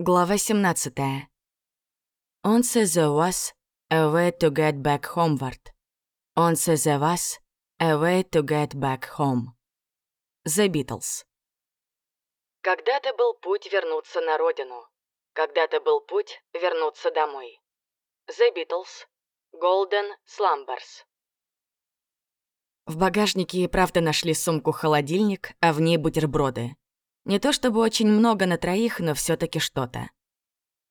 Глава 17. On there was a way to get back homeward. On there was a way to get back home. The Beatles. Когда-то был путь вернуться на родину. Когда-то был путь вернуться домой. The Beatles. Golden Slumbers. В багажнике и правда нашли сумку-холодильник, а в ней бутерброды. Не то чтобы очень много на троих, но все таки что-то.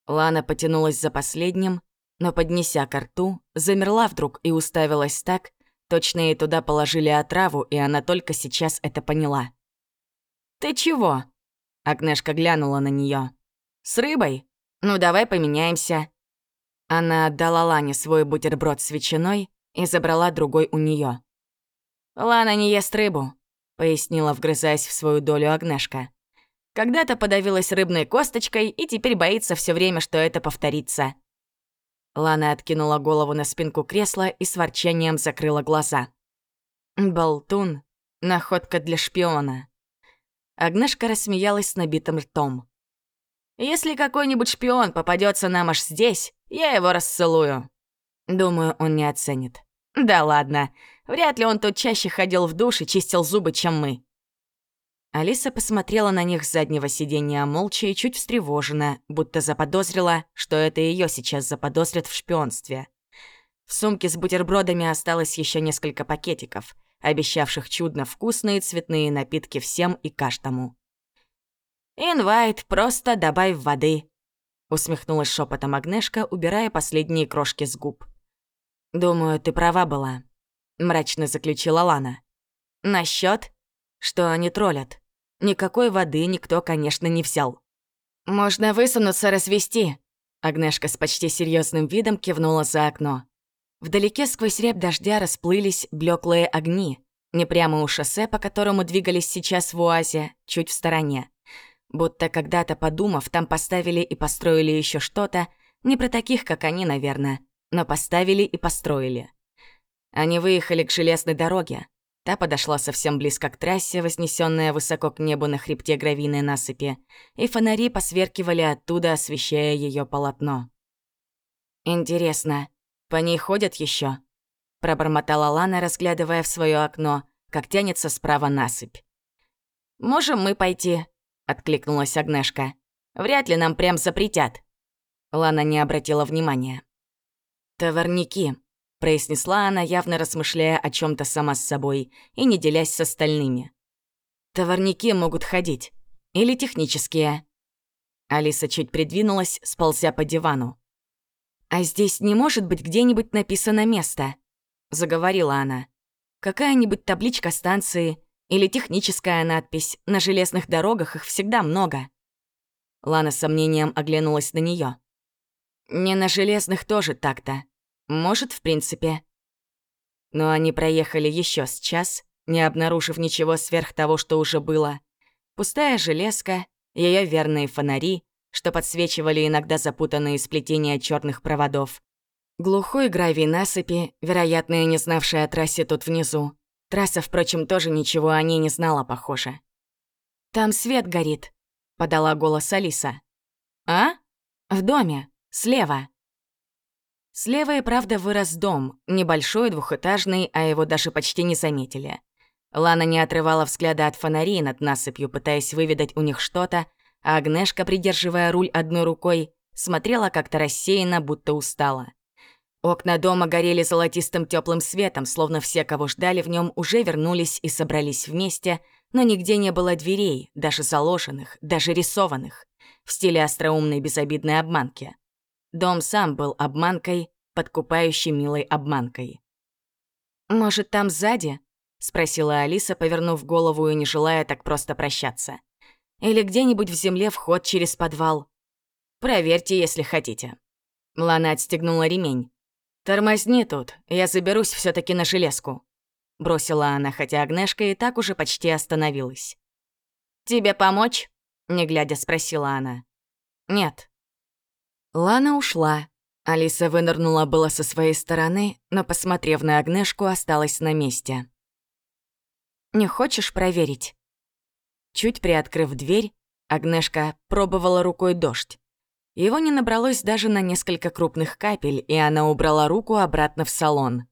Лана потянулась за последним, но, поднеся ко рту, замерла вдруг и уставилась так, точно ей туда положили отраву, и она только сейчас это поняла. «Ты чего?» Агнешка глянула на нее. «С рыбой? Ну, давай поменяемся». Она отдала Лане свой бутерброд с ветчиной и забрала другой у нее. «Лана не ест рыбу», — пояснила, вгрызаясь в свою долю Агнешка. Когда-то подавилась рыбной косточкой и теперь боится все время, что это повторится. Лана откинула голову на спинку кресла и с ворчанием закрыла глаза. Болтун — находка для шпиона. Агнешка рассмеялась с набитым ртом. «Если какой-нибудь шпион попадется нам аж здесь, я его расцелую». Думаю, он не оценит. Да ладно, вряд ли он тут чаще ходил в душ и чистил зубы, чем мы. Алиса посмотрела на них с заднего сиденья молча и чуть встревожена, будто заподозрила, что это ее сейчас заподозрят в шпионстве. В сумке с бутербродами осталось еще несколько пакетиков, обещавших чудно вкусные цветные напитки всем и каждому. «Инвайт, просто добавь воды», — усмехнулась шепотом Агнешка, убирая последние крошки с губ. «Думаю, ты права была», — мрачно заключила Лана. «Насчёт, что они троллят. Никакой воды никто, конечно, не взял. «Можно высунуться, развести», — Агнешка с почти серьезным видом кивнула за окно. Вдалеке сквозь рябь дождя расплылись блеклые огни, не прямо у шоссе, по которому двигались сейчас в УАЗе, чуть в стороне. Будто когда-то подумав, там поставили и построили еще что-то, не про таких, как они, наверное, но поставили и построили. Они выехали к железной дороге, Та подошла совсем близко к трассе, вознесенная высоко к небу на хребте гравийной насыпи, и фонари посверкивали оттуда, освещая ее полотно. «Интересно, по ней ходят еще? пробормотала Лана, разглядывая в свое окно, как тянется справа насыпь. «Можем мы пойти?» — откликнулась Агнешка. «Вряд ли нам прям запретят». Лана не обратила внимания. «Товарники», произнесла она, явно размышляя о чем то сама с собой и не делясь с остальными. «Товарники могут ходить. Или технические». Алиса чуть придвинулась, сползя по дивану. «А здесь не может быть где-нибудь написано место?» — заговорила она. «Какая-нибудь табличка станции или техническая надпись. На железных дорогах их всегда много». Лана с сомнением оглянулась на нее. «Не на железных тоже так-то. Может, в принципе. Но они проехали еще с час, не обнаружив ничего сверх того, что уже было. Пустая железка, ее верные фонари, что подсвечивали иногда запутанные сплетения черных проводов. Глухой гравий насыпи, вероятно, не знавшая о трассе тут внизу. Трасса, впрочем, тоже ничего о ней не знала, похоже. «Там свет горит», — подала голос Алиса. «А? В доме, слева». Слева и правда вырос дом, небольшой, двухэтажный, а его даже почти не заметили. Лана не отрывала взгляда от фонарей над насыпью, пытаясь выведать у них что-то, а Агнешка, придерживая руль одной рукой, смотрела как-то рассеянно, будто устала. Окна дома горели золотистым теплым светом, словно все, кого ждали в нем, уже вернулись и собрались вместе, но нигде не было дверей, даже заложенных, даже рисованных, в стиле остроумной безобидной обманки. Дом сам был обманкой, подкупающей милой обманкой. «Может, там сзади?» — спросила Алиса, повернув голову и не желая так просто прощаться. «Или где-нибудь в земле вход через подвал?» «Проверьте, если хотите». Лана отстегнула ремень. «Тормозни тут, я заберусь все таки на железку», — бросила она, хотя Агнешка и так уже почти остановилась. «Тебе помочь?» — не глядя спросила она. «Нет», Лана ушла. Алиса вынырнула было со своей стороны, но, посмотрев на Агнешку, осталась на месте. «Не хочешь проверить?» Чуть приоткрыв дверь, Агнешка пробовала рукой дождь. Его не набралось даже на несколько крупных капель, и она убрала руку обратно в салон.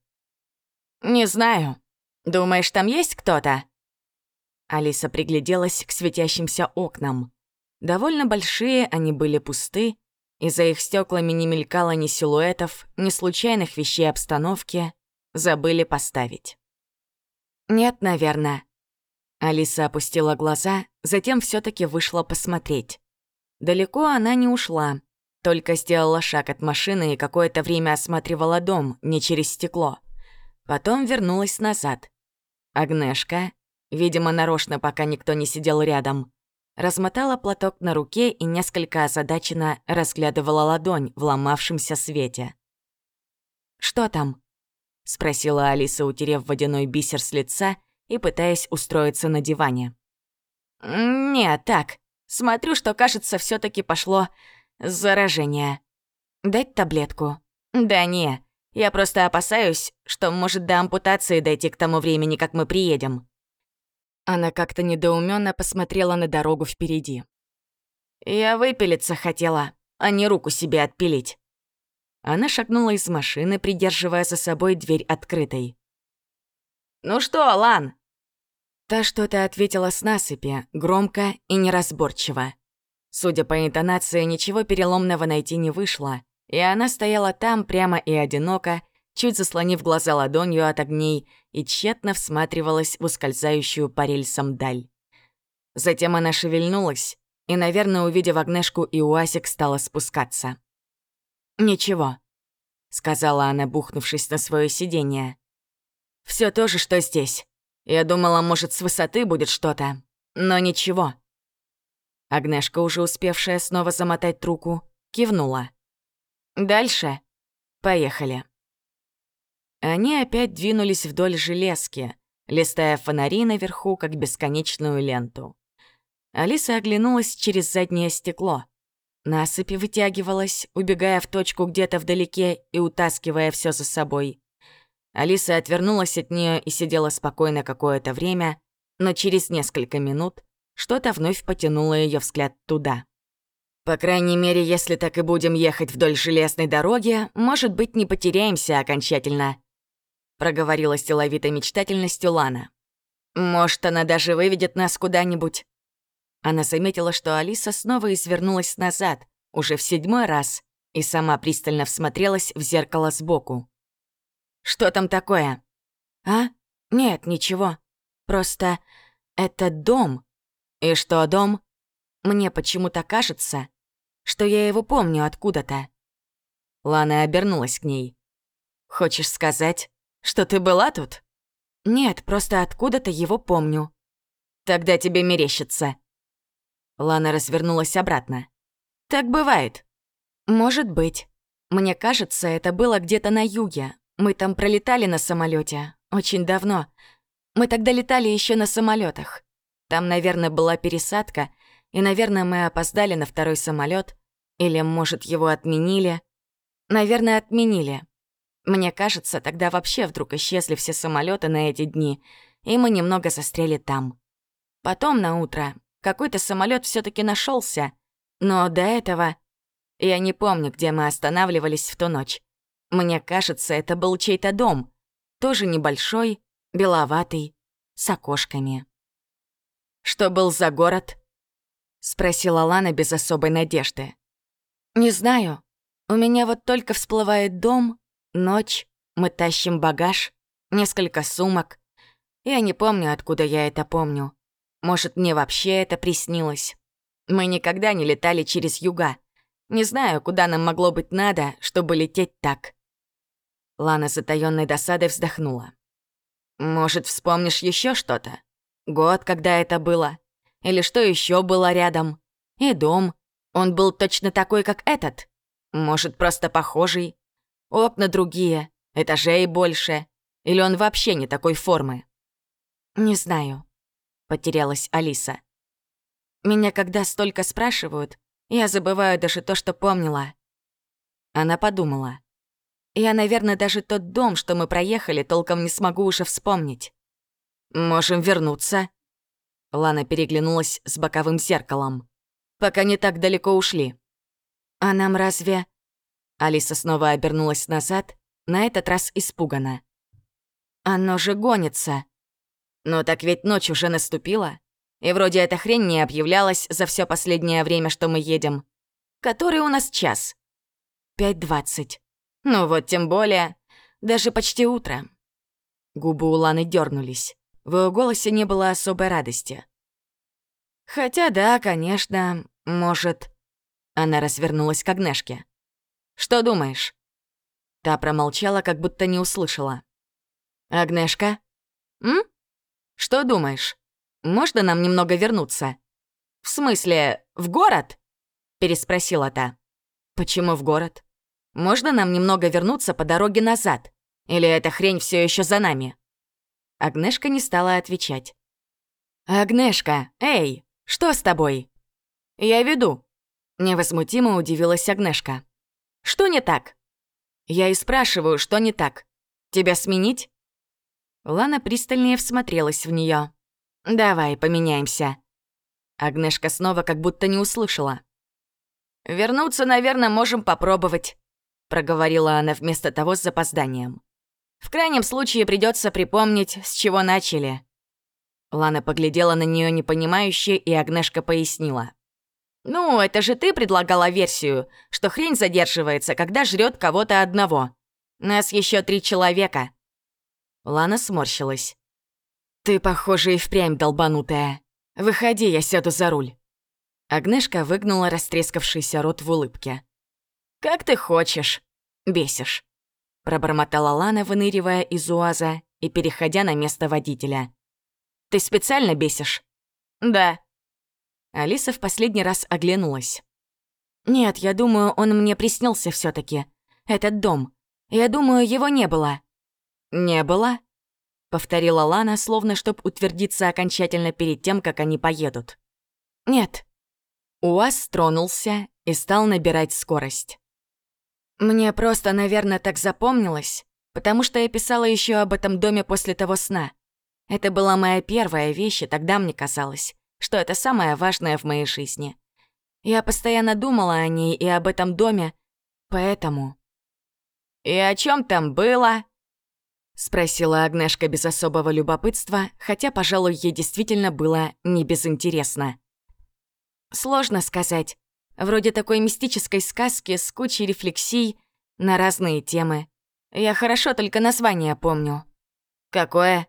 «Не знаю. Думаешь, там есть кто-то?» Алиса пригляделась к светящимся окнам. Довольно большие они были пусты, и за их стеклами не мелькало ни силуэтов, ни случайных вещей обстановки. Забыли поставить. «Нет, наверное». Алиса опустила глаза, затем все таки вышла посмотреть. Далеко она не ушла, только сделала шаг от машины и какое-то время осматривала дом, не через стекло. Потом вернулась назад. Агнешка, видимо, нарочно, пока никто не сидел рядом, размотала платок на руке и несколько озадаченно разглядывала ладонь в ломавшемся свете. «Что там?» — спросила Алиса, утерев водяной бисер с лица и пытаясь устроиться на диване. «Нет, так. Смотрю, что, кажется, все таки пошло заражение. Дать таблетку? Да не, я просто опасаюсь, что может до ампутации дойти к тому времени, как мы приедем. Она как-то недоуменно посмотрела на дорогу впереди. Я выпилиться хотела, а не руку себе отпилить. Она шагнула из машины, придерживая за собой дверь открытой. «Ну что, Лан, Та что-то ответила с насыпи, громко и неразборчиво. Судя по интонации, ничего переломного найти не вышло, и она стояла там прямо и одиноко, чуть заслонив глаза ладонью от огней и тщетно всматривалась в ускользающую по рельсам даль. Затем она шевельнулась и, наверное, увидев Агнешку и Уасик, стала спускаться. «Ничего», — сказала она, бухнувшись на свое сиденье. Все то же, что здесь. Я думала, может, с высоты будет что-то, но ничего. Агнешка, уже успевшая снова замотать трубку, кивнула. Дальше. Поехали. Они опять двинулись вдоль железки, листая фонари наверху, как бесконечную ленту. Алиса оглянулась через заднее стекло. Насыпь вытягивалась, убегая в точку где-то вдалеке и утаскивая все за собой. Алиса отвернулась от нее и сидела спокойно какое-то время, но через несколько минут что-то вновь потянуло ее взгляд туда. «По крайней мере, если так и будем ехать вдоль железной дороги, может быть, не потеряемся окончательно», проговорила с деловитой мечтательностью Лана. «Может, она даже выведет нас куда-нибудь». Она заметила, что Алиса снова извернулась назад, уже в седьмой раз, и сама пристально всмотрелась в зеркало сбоку. Что там такое? А? Нет, ничего. Просто это дом. И что дом? Мне почему-то кажется, что я его помню откуда-то. Лана обернулась к ней. Хочешь сказать, что ты была тут? Нет, просто откуда-то его помню. Тогда тебе мерещится. Лана развернулась обратно. Так бывает. Может быть. Мне кажется, это было где-то на юге, мы там пролетали на самолете очень давно. Мы тогда летали еще на самолетах. Там, наверное, была пересадка, и, наверное, мы опоздали на второй самолет, или, может, его отменили. Наверное, отменили. Мне кажется, тогда вообще вдруг исчезли все самолеты на эти дни, и мы немного застряли там. Потом на утро какой-то самолет все таки нашелся, но до этого я не помню, где мы останавливались в ту ночь. Мне кажется, это был чей-то дом. Тоже небольшой, беловатый, с окошками. «Что был за город?» — спросила Лана без особой надежды. «Не знаю. У меня вот только всплывает дом, ночь, мы тащим багаж, несколько сумок. Я не помню, откуда я это помню. Может, мне вообще это приснилось. Мы никогда не летали через юга. Не знаю, куда нам могло быть надо, чтобы лететь так. Лана с затаённой досадой вздохнула. «Может, вспомнишь еще что-то? Год, когда это было? Или что еще было рядом? И дом. Он был точно такой, как этот? Может, просто похожий? Окна другие, этажей больше? Или он вообще не такой формы?» «Не знаю», — потерялась Алиса. «Меня когда столько спрашивают, я забываю даже то, что помнила». Она подумала. Я, наверное, даже тот дом, что мы проехали, толком не смогу уже вспомнить. Можем вернуться. Лана переглянулась с боковым зеркалом. Пока не так далеко ушли. «А нам разве...» Алиса снова обернулась назад, на этот раз испуганно. «Оно же гонится!» «Ну так ведь ночь уже наступила, и вроде эта хрень не объявлялась за все последнее время, что мы едем. Который у нас час?» «Пять двадцать». «Ну вот, тем более. Даже почти утро». Губы у Ланы дернулись. В его голосе не было особой радости. «Хотя да, конечно, может...» Она развернулась к Агнешке. «Что думаешь?» Та промолчала, как будто не услышала. «Агнешка? М? Что думаешь? Можно нам немного вернуться?» «В смысле, в город?» Переспросила та. «Почему в город? Можно нам немного вернуться по дороге назад? Или эта хрень все еще за нами?» Агнешка не стала отвечать. «Агнешка, эй, что с тобой?» «Я веду», — невозмутимо удивилась Агнешка. «Что не так?» «Я и спрашиваю, что не так. Тебя сменить?» Лана пристальнее всмотрелась в нее. «Давай, поменяемся». Агнешка снова как будто не услышала. «Вернуться, наверное, можем попробовать», — проговорила она вместо того с запозданием. «В крайнем случае придется припомнить, с чего начали». Лана поглядела на нее непонимающе, и Агнешка пояснила. «Ну, это же ты предлагала версию, что хрень задерживается, когда жрет кого-то одного. Нас еще три человека». Лана сморщилась. «Ты, похоже, и впрямь долбанутая. Выходи, я сяду за руль». Агнешка выгнула растрескавшийся рот в улыбке. «Как ты хочешь. Бесишь», — пробормотала Лана, выныривая из УАЗа и переходя на место водителя. «Ты специально бесишь?» «Да», Алиса в последний раз оглянулась. «Нет, я думаю, он мне приснился все таки Этот дом. Я думаю, его не было». «Не было?» — повторила Лана, словно чтоб утвердиться окончательно перед тем, как они поедут. «Нет». УАЗ тронулся и стал набирать скорость. «Мне просто, наверное, так запомнилось, потому что я писала еще об этом доме после того сна. Это была моя первая вещь, и тогда мне казалось что это самое важное в моей жизни. Я постоянно думала о ней и об этом доме, поэтому... «И о чем там было?» — спросила Агнешка без особого любопытства, хотя, пожалуй, ей действительно было не безинтересно. «Сложно сказать. Вроде такой мистической сказки с кучей рефлексий на разные темы. Я хорошо только название помню». «Какое?»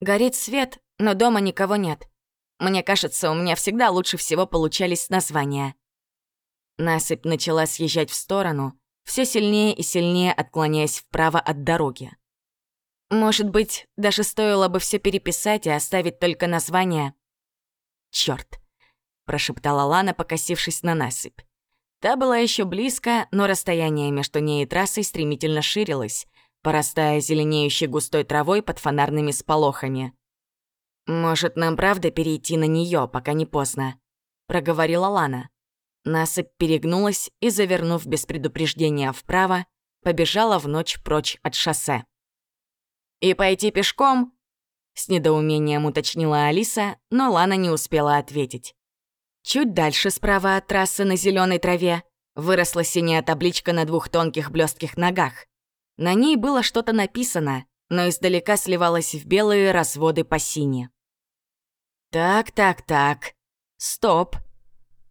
«Горит свет, но дома никого нет. Мне кажется, у меня всегда лучше всего получались названия. Насыпь начала съезжать в сторону, все сильнее и сильнее отклоняясь вправо от дороги. Может быть, даже стоило бы все переписать и оставить только название. Черт, прошептала Лана, покосившись на насыпь. Та была еще близко, но расстояние между ней и трассой стремительно ширилось, порастая зеленеющей густой травой под фонарными сполохами. «Может, нам правда перейти на нее, пока не поздно?» — проговорила Лана. Насыпь перегнулась и, завернув без предупреждения вправо, побежала в ночь прочь от шоссе. «И пойти пешком?» — с недоумением уточнила Алиса, но Лана не успела ответить. Чуть дальше, справа от трассы на зеленой траве, выросла синяя табличка на двух тонких блестких ногах. На ней было что-то написано, но издалека сливалось в белые разводы по сине. «Так, так, так. Стоп!»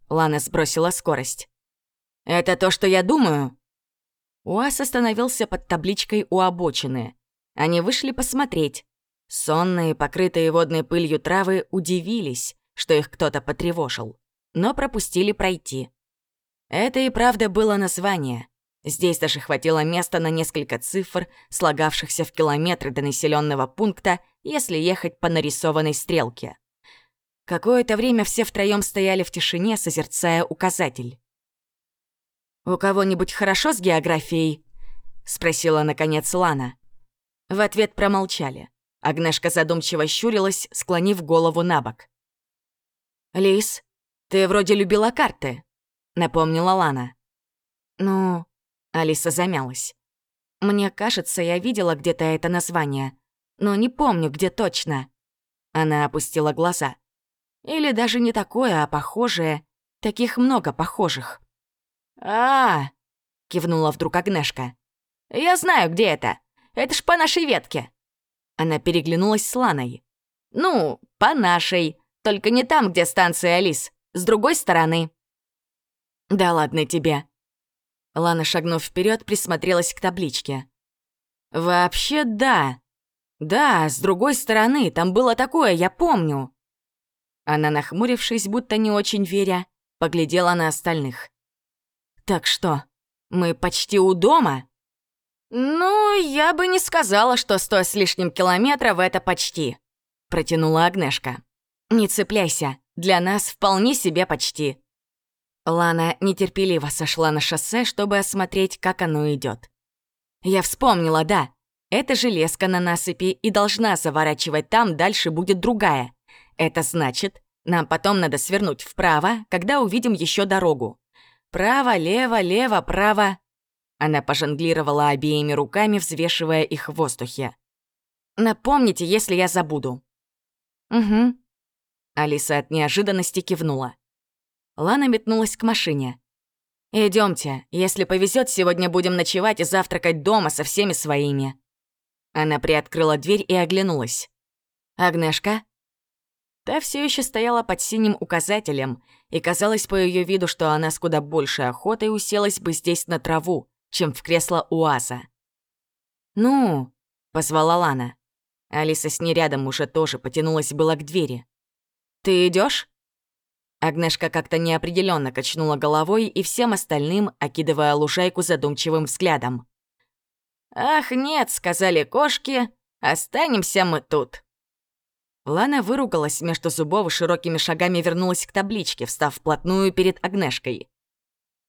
Лана сбросила скорость. «Это то, что я думаю?» УАЗ остановился под табличкой у обочины. Они вышли посмотреть. Сонные, покрытые водной пылью травы удивились, что их кто-то потревожил, но пропустили пройти. Это и правда было название. Здесь даже хватило места на несколько цифр, слагавшихся в километры до населенного пункта, если ехать по нарисованной стрелке. Какое-то время все втроем стояли в тишине, созерцая указатель. «У кого-нибудь хорошо с географией?» — спросила, наконец, Лана. В ответ промолчали. Агнешка задумчиво щурилась, склонив голову на бок. «Лис, ты вроде любила карты», — напомнила Лана. «Ну...» — Алиса замялась. «Мне кажется, я видела где-то это название, но не помню, где точно». Она опустила глаза. Или даже не такое, а похожее. Таких много похожих. а, -а, -а кивнула вдруг Агнешка. «Я знаю, где это. Это ж по нашей ветке». Она переглянулась с Ланой. «Ну, по нашей. Только не там, где станция Алис. С другой стороны». «Да ладно тебе». Лана, шагнув вперед, присмотрелась к табличке. «Вообще, да. Да, с другой стороны, там было такое, я помню». Она, нахмурившись, будто не очень веря, поглядела на остальных. «Так что, мы почти у дома?» «Ну, я бы не сказала, что сто с лишним километров — это почти», — протянула Агнешка. «Не цепляйся, для нас вполне себе почти». Лана нетерпеливо сошла на шоссе, чтобы осмотреть, как оно идет. «Я вспомнила, да. Эта железка на насыпи и должна заворачивать там, дальше будет другая. Это значит, нам потом надо свернуть вправо, когда увидим еще дорогу. Право, лево, лево, право. Она пожонглировала обеими руками, взвешивая их в воздухе. «Напомните, если я забуду». «Угу». Алиса от неожиданности кивнула. Лана метнулась к машине. Идемте, если повезет, сегодня будем ночевать и завтракать дома со всеми своими». Она приоткрыла дверь и оглянулась. «Агнешка?» Та все еще стояла под синим указателем, и казалось по ее виду, что она с куда большей охотой уселась бы здесь на траву, чем в кресло УАЗа. «Ну?» — позвала Лана. Алиса с ней рядом уже тоже потянулась была к двери. «Ты идешь? Агнешка как-то неопределенно качнула головой и всем остальным, окидывая лужайку задумчивым взглядом. «Ах, нет», — сказали кошки, — «останемся мы тут». Лана выругалась между зубов и широкими шагами вернулась к табличке, встав вплотную перед Агнешкой.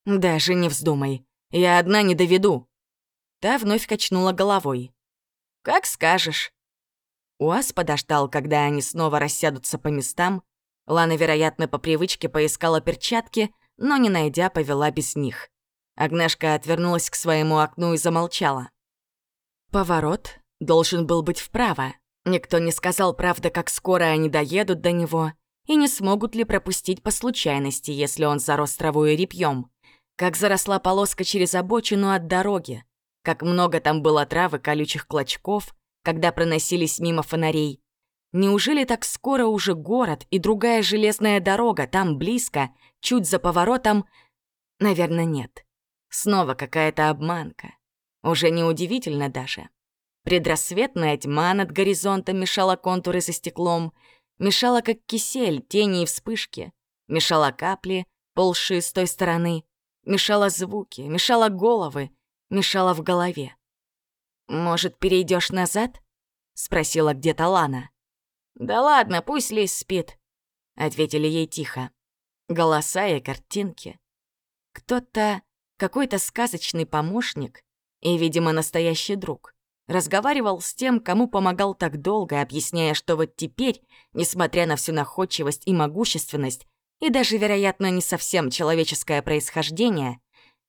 «Даже не вздумай. Я одна не доведу». Та вновь качнула головой. «Как скажешь». Уаз подождал, когда они снова рассядутся по местам. Лана, вероятно, по привычке поискала перчатки, но, не найдя, повела без них. Агнешка отвернулась к своему окну и замолчала. Поворот должен был быть вправо. Никто не сказал, правда, как скоро они доедут до него, и не смогут ли пропустить по случайности, если он зарос травой и репьём как заросла полоска через обочину от дороги, как много там было травы, колючих клочков, когда проносились мимо фонарей. Неужели так скоро уже город и другая железная дорога там близко, чуть за поворотом? Наверное, нет. Снова какая-то обманка. Уже неудивительно даже. Предрассветная тьма над горизонтом мешала контуры за стеклом, мешала как кисель, тени и вспышки, мешала капли, ползшие с той стороны, мешала звуки, мешала головы, мешала в голове. «Может, перейдешь назад?» — спросила где-то Лана. «Да ладно, пусть Лис спит», — ответили ей тихо. Голоса и картинки. Кто-то, какой-то сказочный помощник и, видимо, настоящий друг, разговаривал с тем, кому помогал так долго, объясняя, что вот теперь, несмотря на всю находчивость и могущественность, и даже, вероятно, не совсем человеческое происхождение,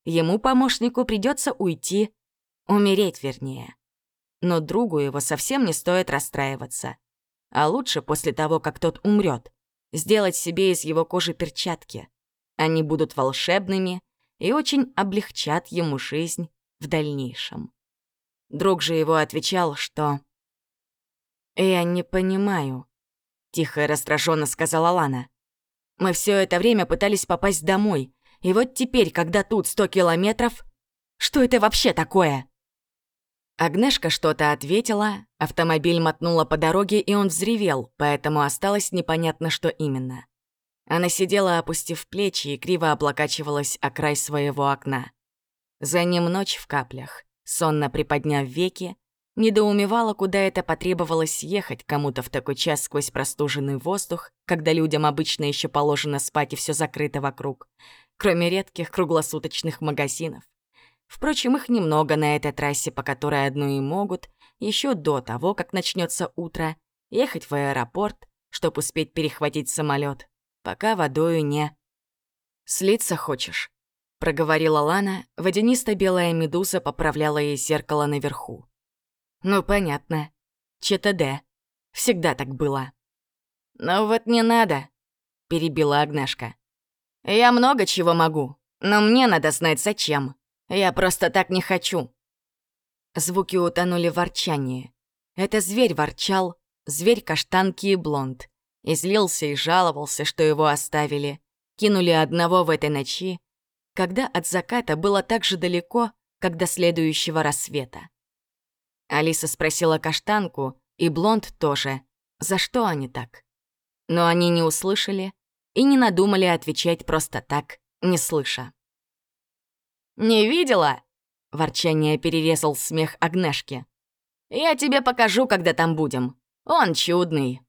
ему, помощнику, придется уйти, умереть вернее. Но другу его совсем не стоит расстраиваться. А лучше после того, как тот умрет, сделать себе из его кожи перчатки. Они будут волшебными и очень облегчат ему жизнь в дальнейшем. Друг же его отвечал, что... «Я не понимаю», — тихо и раздраженно сказала Лана. Мы все это время пытались попасть домой. И вот теперь, когда тут сто километров... Что это вообще такое?» Агнешка что-то ответила, автомобиль мотнула по дороге, и он взревел, поэтому осталось непонятно, что именно. Она сидела, опустив плечи, и криво облокачивалась о край своего окна. За ним ночь в каплях, сонно приподняв веки, Недоумевала, куда это потребовалось ехать кому-то в такой час сквозь простуженный воздух, когда людям обычно еще положено спать и все закрыто вокруг, кроме редких круглосуточных магазинов. Впрочем, их немного на этой трассе, по которой одну и могут, еще до того, как начнется утро, ехать в аэропорт, чтобы успеть перехватить самолет, пока водою не... «Слиться хочешь?» — проговорила Лана, водянисто-белая медуза поправляла ей зеркало наверху. Ну, понятно. ЧТД. Всегда так было. «Ну вот не надо», — перебила Агнешка. «Я много чего могу. Но мне надо знать, зачем. Я просто так не хочу». Звуки утонули в ворчании. Это зверь ворчал, зверь каштанки и блонд. И злился и жаловался, что его оставили. Кинули одного в этой ночи, когда от заката было так же далеко, как до следующего рассвета. Алиса спросила каштанку, и блонд тоже, за что они так. Но они не услышали и не надумали отвечать просто так, не слыша. «Не видела?» — ворчание перерезал смех Агнешки. «Я тебе покажу, когда там будем. Он чудный».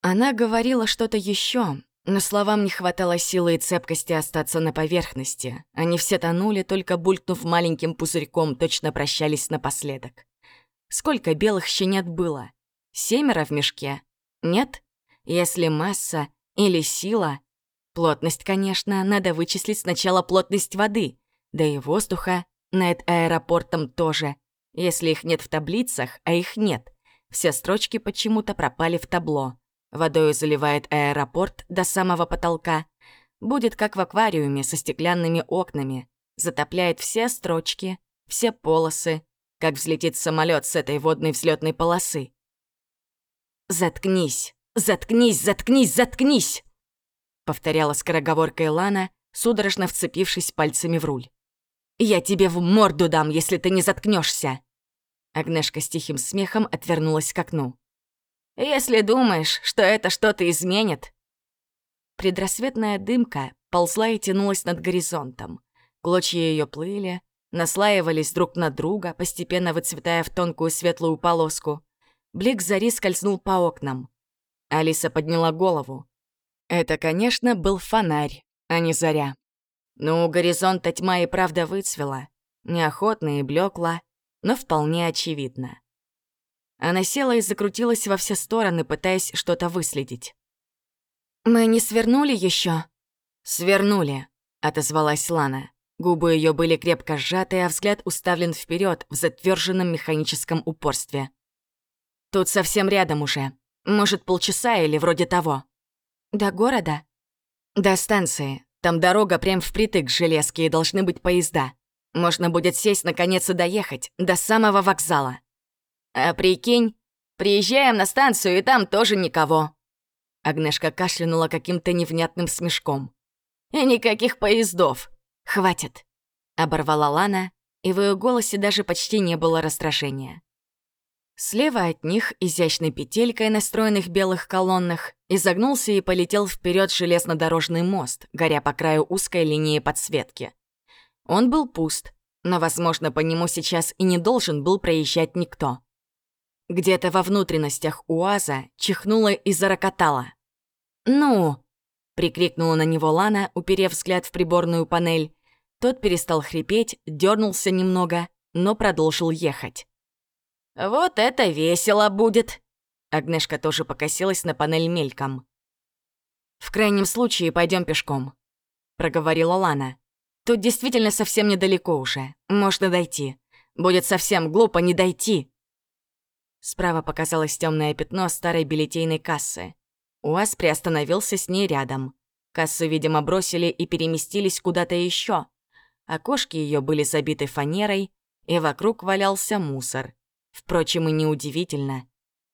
Она говорила что-то еще, но словам не хватало силы и цепкости остаться на поверхности. Они все тонули, только булькнув маленьким пузырьком, точно прощались напоследок. Сколько белых щенят было? Семеро в мешке? Нет? Если масса или сила? Плотность, конечно, надо вычислить сначала плотность воды, да и воздуха над аэропортом тоже. Если их нет в таблицах, а их нет, все строчки почему-то пропали в табло. Водою заливает аэропорт до самого потолка. Будет как в аквариуме со стеклянными окнами. Затопляет все строчки, все полосы, как взлетит самолет с этой водной взлетной полосы. «Заткнись! Заткнись! Заткнись! Заткнись!» повторяла скороговоркой Лана, судорожно вцепившись пальцами в руль. «Я тебе в морду дам, если ты не заткнешься!» Агнешка с тихим смехом отвернулась к окну. Если думаешь, что это что-то изменит...» Предрассветная дымка ползла и тянулась над горизонтом. Клочья ее плыли, наслаивались друг на друга, постепенно выцветая в тонкую светлую полоску. Блик зари скользнул по окнам. Алиса подняла голову. Это, конечно, был фонарь, а не заря. Но у горизонта тьма и правда выцвела. Неохотно и блекла, но вполне очевидно. Она села и закрутилась во все стороны, пытаясь что-то выследить. «Мы не свернули еще? «Свернули», — отозвалась Лана. Губы ее были крепко сжаты, а взгляд уставлен вперед в затверженном механическом упорстве. «Тут совсем рядом уже. Может, полчаса или вроде того». «До города?» «До станции. Там дорога прям впритык к железке и должны быть поезда. Можно будет сесть, наконец, и доехать, до самого вокзала». А прикинь, приезжаем на станцию, и там тоже никого». Агнешка кашлянула каким-то невнятным смешком. «И никаких поездов. Хватит!» Оборвала Лана, и в ее голосе даже почти не было раздражения. Слева от них, изящной петелькой на стройных белых колоннах, изогнулся и полетел вперед железнодорожный мост, горя по краю узкой линии подсветки. Он был пуст, но, возможно, по нему сейчас и не должен был проезжать никто. Где-то во внутренностях УАЗа чихнула и зарокотала. «Ну!» — прикрикнула на него Лана, уперев взгляд в приборную панель. Тот перестал хрипеть, дернулся немного, но продолжил ехать. «Вот это весело будет!» Агнешка тоже покосилась на панель мельком. «В крайнем случае пойдем пешком», — проговорила Лана. «Тут действительно совсем недалеко уже. Можно дойти. Будет совсем глупо не дойти». Справа показалось темное пятно старой билетейной кассы. УАЗ приостановился с ней рядом. Кассу, видимо, бросили и переместились куда-то еще. Окошки ее были забиты фанерой, и вокруг валялся мусор. Впрочем, и неудивительно.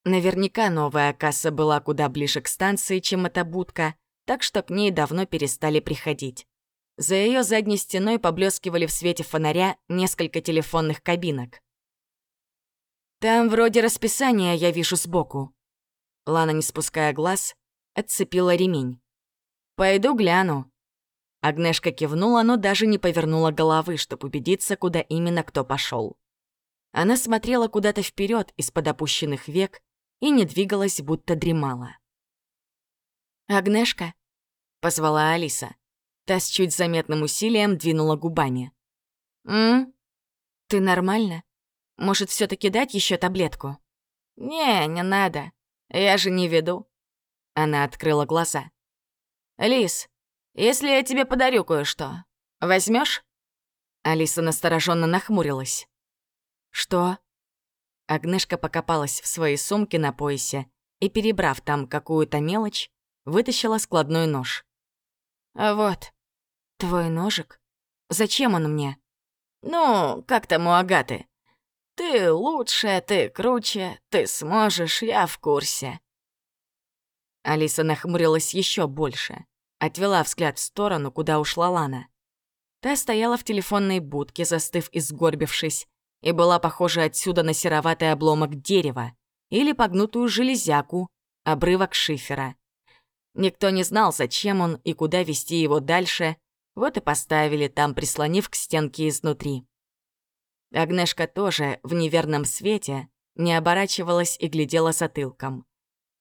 Наверняка новая касса была куда ближе к станции, чем эта будка, так что к ней давно перестали приходить. За ее задней стеной поблескивали в свете фонаря несколько телефонных кабинок. Там вроде расписание я вижу сбоку. Лана, не спуская глаз, отцепила ремень. «Пойду гляну». Агнешка кивнула, но даже не повернула головы, чтобы убедиться, куда именно кто пошел. Она смотрела куда-то вперед из-под опущенных век и не двигалась, будто дремала. «Агнешка?» — позвала Алиса. Та с чуть заметным усилием двинула губами. «М? Ты нормально?» Может, все таки дать еще таблетку?» «Не, не надо. Я же не веду». Она открыла глаза. «Лис, если я тебе подарю кое-что, возьмешь? Алиса настороженно нахмурилась. «Что?» Агнешка покопалась в своей сумке на поясе и, перебрав там какую-то мелочь, вытащила складной нож. «Вот». Твой ножик? Зачем он мне? Ну, как там у Агаты? Ты лучше, ты круче, ты сможешь, я в курсе. Алиса нахмурилась еще больше, отвела взгляд в сторону, куда ушла Лана. Та стояла в телефонной будке, застыв и сгорбившись, и была похожа отсюда на сероватый обломок дерева или погнутую железяку, обрывок шифера. Никто не знал, зачем он и куда вести его дальше, вот и поставили там, прислонив к стенке изнутри. Агнешка тоже в неверном свете не оборачивалась и глядела затылком.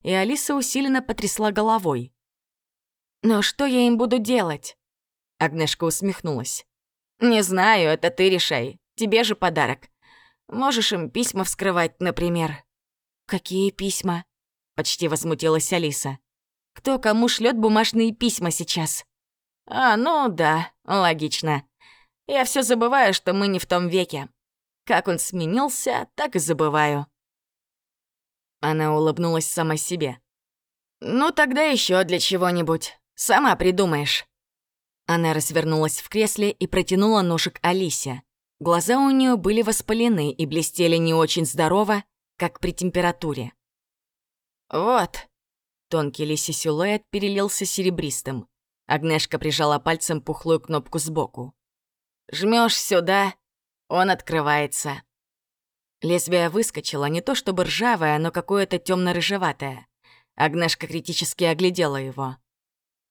И Алиса усиленно потрясла головой. «Но что я им буду делать?» Агнешка усмехнулась. «Не знаю, это ты решай. Тебе же подарок. Можешь им письма вскрывать, например». «Какие письма?» Почти возмутилась Алиса. «Кто кому шлет бумажные письма сейчас?» «А, ну да, логично. Я все забываю, что мы не в том веке. Как он сменился, так и забываю». Она улыбнулась сама себе. «Ну тогда еще для чего-нибудь. Сама придумаешь». Она развернулась в кресле и протянула ножик Алисе. Глаза у нее были воспалены и блестели не очень здорово, как при температуре. «Вот». Тонкий лисий силуэт перелился серебристым. Агнешка прижала пальцем пухлую кнопку сбоку. Жмешь сюда, он открывается». Лезвие выскочило, не то чтобы ржавое, но какое-то темно рыжеватое Агнешка критически оглядела его.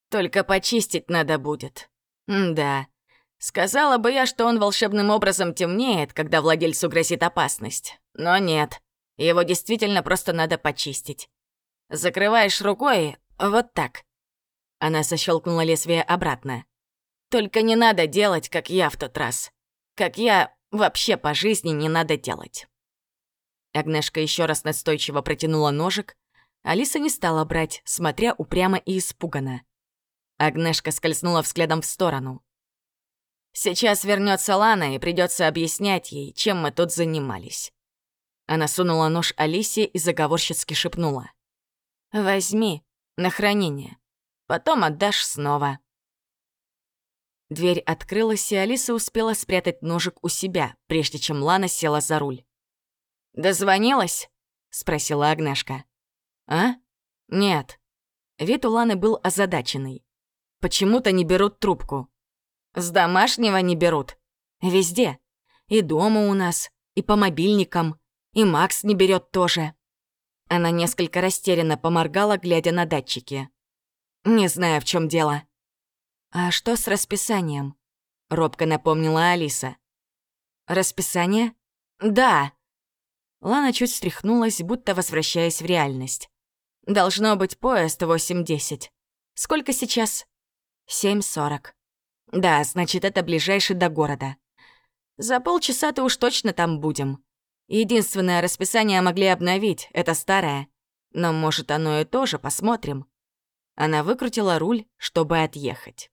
«Только почистить надо будет». М «Да. Сказала бы я, что он волшебным образом темнеет, когда владельцу грозит опасность. Но нет. Его действительно просто надо почистить. Закрываешь рукой вот так. Она защелкнула лезвие обратно. Только не надо делать, как я в тот раз. Как я вообще по жизни не надо делать. Агнешка еще раз настойчиво протянула ножик. Алиса не стала брать, смотря упрямо и испуганно. Агнешка скользнула взглядом в сторону. «Сейчас вернется Лана, и придется объяснять ей, чем мы тут занимались». Она сунула нож Алисе и заговорщицки шепнула. «Возьми, на хранение. Потом отдашь снова». Дверь открылась, и Алиса успела спрятать ножик у себя, прежде чем Лана села за руль. «Дозвонилась?» — спросила Агнешка. «А? Нет». Вид у Ланы был озадаченный. «Почему-то не берут трубку». «С домашнего не берут. Везде. И дома у нас, и по мобильникам, и Макс не берет тоже». Она несколько растерянно поморгала, глядя на датчики. «Не знаю, в чем дело». «А что с расписанием?» — робко напомнила Алиса. «Расписание?» «Да», Лана чуть встряхнулась, будто возвращаясь в реальность. «Должно быть поезд 8.10. Сколько сейчас?» «7.40». «Да, значит, это ближайший до города. За полчаса-то уж точно там будем. Единственное расписание могли обновить, это старое. Но, может, оно и тоже, посмотрим». Она выкрутила руль, чтобы отъехать.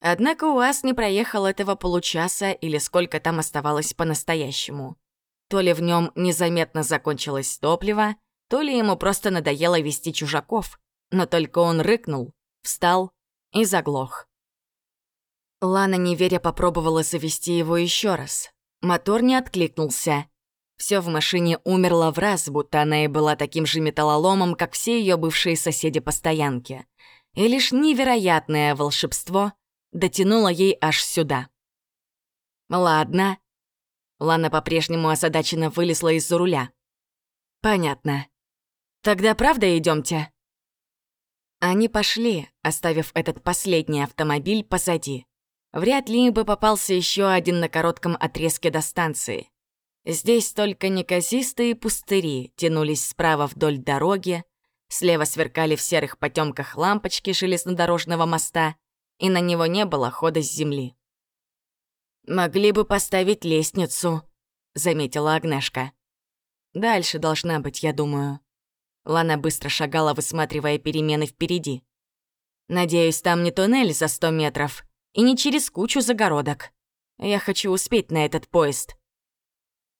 Однако УАЗ не проехал этого получаса или сколько там оставалось по-настоящему. То ли в нем незаметно закончилось топливо, то ли ему просто надоело вести чужаков, но только он рыкнул, встал и заглох. Лана, неверя, попробовала завести его еще раз. Мотор не откликнулся. Все в машине умерло в раз, будто она и была таким же металлоломом, как все ее бывшие соседи по стоянке. И лишь невероятное волшебство дотянуло ей аж сюда. Ладно, Лана по-прежнему озадаченно вылезла из-за руля. «Понятно. Тогда правда идемте? Они пошли, оставив этот последний автомобиль позади. Вряд ли бы попался еще один на коротком отрезке до станции. Здесь только неказистые пустыри тянулись справа вдоль дороги, слева сверкали в серых потемках лампочки железнодорожного моста, и на него не было хода с земли. «Могли бы поставить лестницу», — заметила Агнешка. «Дальше должна быть, я думаю». Лана быстро шагала, высматривая перемены впереди. «Надеюсь, там не туннель за сто метров и не через кучу загородок. Я хочу успеть на этот поезд».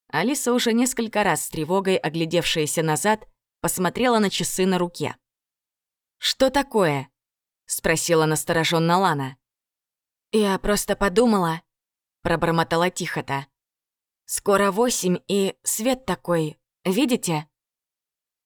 Алиса, уже несколько раз с тревогой оглядевшаяся назад, посмотрела на часы на руке. «Что такое?» — спросила настороженно Лана. «Я просто подумала», — пробормотала тихо-то. «Скоро восемь, и свет такой, видите?»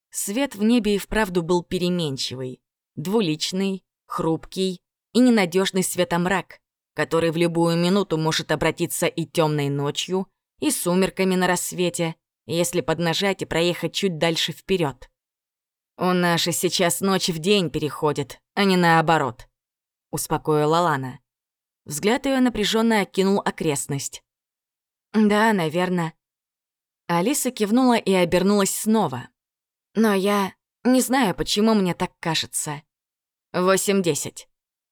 Свет в небе и вправду был переменчивый, двуличный, хрупкий и ненадежный светомрак, который в любую минуту может обратиться и темной ночью, и сумерками на рассвете, если поднажать и проехать чуть дальше вперед. «У же сейчас ночь в день переходит, а не наоборот», — успокоила Лана. Взгляд ее напряженно окинул окрестность. «Да, наверное». Алиса кивнула и обернулась снова. «Но я не знаю, почему мне так кажется». «Восемь десять.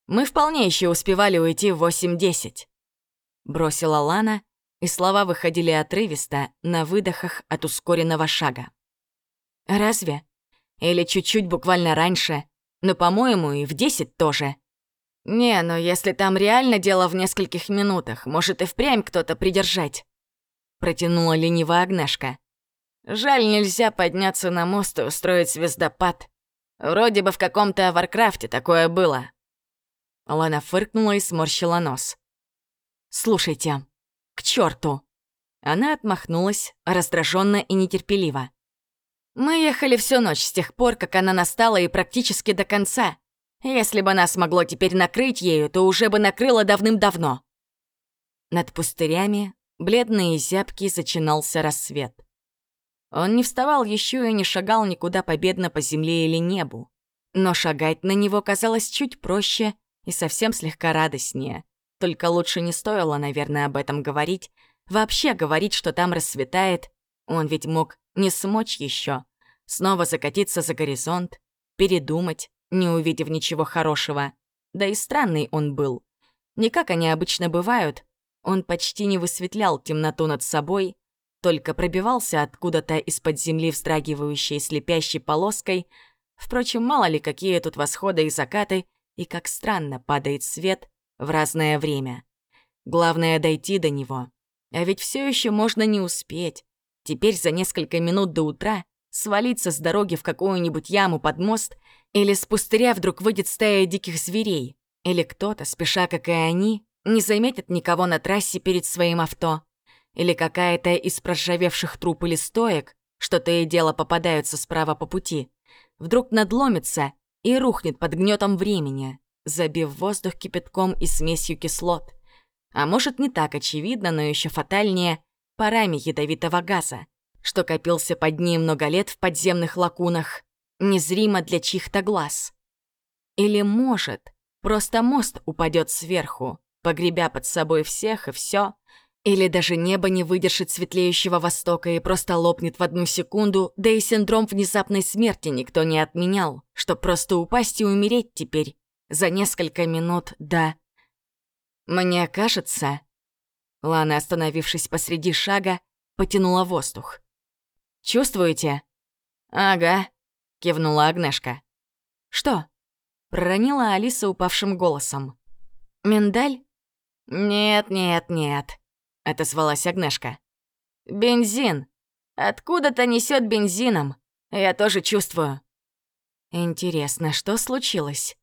Мы вполне еще успевали уйти в восемь-десять», — бросила Лана, и слова выходили отрывисто на выдохах от ускоренного шага. «Разве? Или чуть-чуть буквально раньше, но, по-моему, и в десять тоже». «Не, но если там реально дело в нескольких минутах, может и впрямь кто-то придержать», — протянула ленивая Агнешка. «Жаль, нельзя подняться на мост и устроить звездопад. Вроде бы в каком-то Варкрафте такое было». Лана фыркнула и сморщила нос. «Слушайте, к черту! Она отмахнулась, раздраженно и нетерпеливо. «Мы ехали всю ночь с тех пор, как она настала, и практически до конца. Если бы нас могло теперь накрыть ею, то уже бы накрыло давным-давно». Над пустырями, бледный и зябкий, зачинался рассвет. Он не вставал еще и не шагал никуда победно по земле или небу. Но шагать на него казалось чуть проще и совсем слегка радостнее. Только лучше не стоило, наверное, об этом говорить. Вообще говорить, что там рассветает. Он ведь мог не смочь еще. Снова закатиться за горизонт, передумать, не увидев ничего хорошего. Да и странный он был. Не как они обычно бывают. Он почти не высветлял темноту над собой, только пробивался откуда-то из-под земли вздрагивающей слепящей полоской. Впрочем, мало ли какие тут восходы и закаты, и как странно падает свет в разное время. Главное — дойти до него. А ведь все еще можно не успеть. Теперь за несколько минут до утра свалиться с дороги в какую-нибудь яму под мост или с пустыря вдруг выйдет стая диких зверей. Или кто-то, спеша, как и они, не заметит никого на трассе перед своим авто. Или какая-то из проржавевших труп или стоек, что то и дело попадаются справа по пути, вдруг надломится и рухнет под гнетом времени забив воздух кипятком и смесью кислот. А может, не так очевидно, но еще фатальнее — парами ядовитого газа, что копился под ней много лет в подземных лакунах, незримо для чьих-то глаз. Или, может, просто мост упадет сверху, погребя под собой всех и все, или даже небо не выдержит светлеющего востока и просто лопнет в одну секунду, да и синдром внезапной смерти никто не отменял, что просто упасть и умереть теперь за несколько минут до... Мне кажется... Лана, остановившись посреди шага, потянула воздух. «Чувствуете?» «Ага», — кивнула Агнешка. «Что?» — проронила Алиса упавшим голосом. «Миндаль?» «Нет, нет, нет», — отозвалась Агнешка. «Бензин. Откуда-то несет бензином. Я тоже чувствую». «Интересно, что случилось?»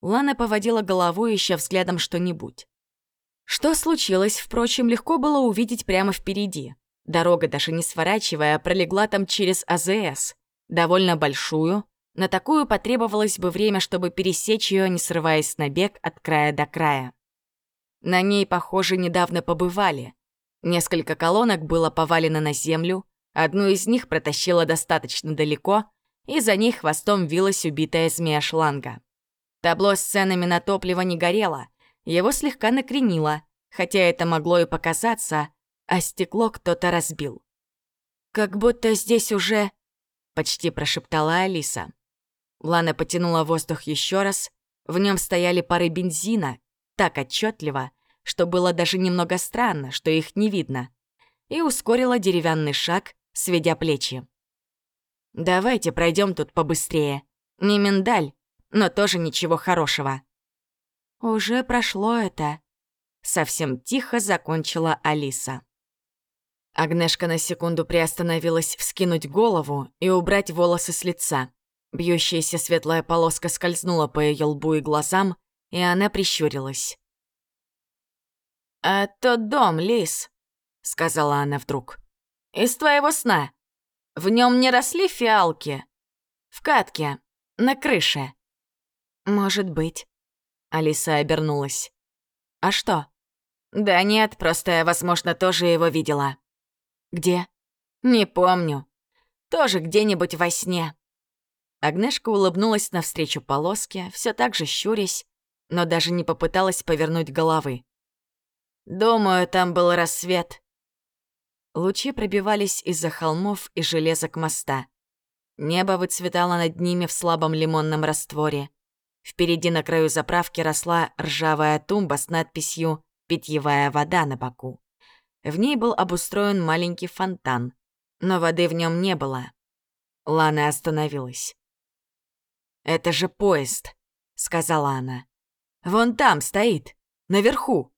Лана поводила головой, ища взглядом что-нибудь. Что случилось, впрочем, легко было увидеть прямо впереди. Дорога, даже не сворачивая, пролегла там через АЗС, довольно большую. На такую потребовалось бы время, чтобы пересечь ее, не срываясь на бег от края до края. На ней, похоже, недавно побывали. Несколько колонок было повалено на землю, одну из них протащила достаточно далеко, и за ней хвостом вилась убитая змея шланга. Табло с ценами на топливо не горело, его слегка накренило, хотя это могло и показаться, а стекло кто-то разбил. «Как будто здесь уже...» — почти прошептала Алиса. Лана потянула воздух еще раз, в нем стояли пары бензина, так отчетливо, что было даже немного странно, что их не видно, и ускорила деревянный шаг, сведя плечи. «Давайте пройдем тут побыстрее. Не миндаль, но тоже ничего хорошего. «Уже прошло это», — совсем тихо закончила Алиса. Агнешка на секунду приостановилась вскинуть голову и убрать волосы с лица. Бьющаяся светлая полоска скользнула по ее лбу и глазам, и она прищурилась. «А тот дом, Лис», — сказала она вдруг, — «из твоего сна. В нем не росли фиалки. В катке, на крыше». «Может быть». Алиса обернулась. «А что?» «Да нет, просто я, возможно, тоже его видела». «Где?» «Не помню. Тоже где-нибудь во сне». Агнешка улыбнулась навстречу полоске, все так же щурясь, но даже не попыталась повернуть головы. «Думаю, там был рассвет». Лучи пробивались из-за холмов и железок моста. Небо выцветало над ними в слабом лимонном растворе. Впереди на краю заправки росла ржавая тумба с надписью «Питьевая вода» на боку. В ней был обустроен маленький фонтан, но воды в нем не было. Лана остановилась. «Это же поезд», — сказала она. «Вон там стоит, наверху».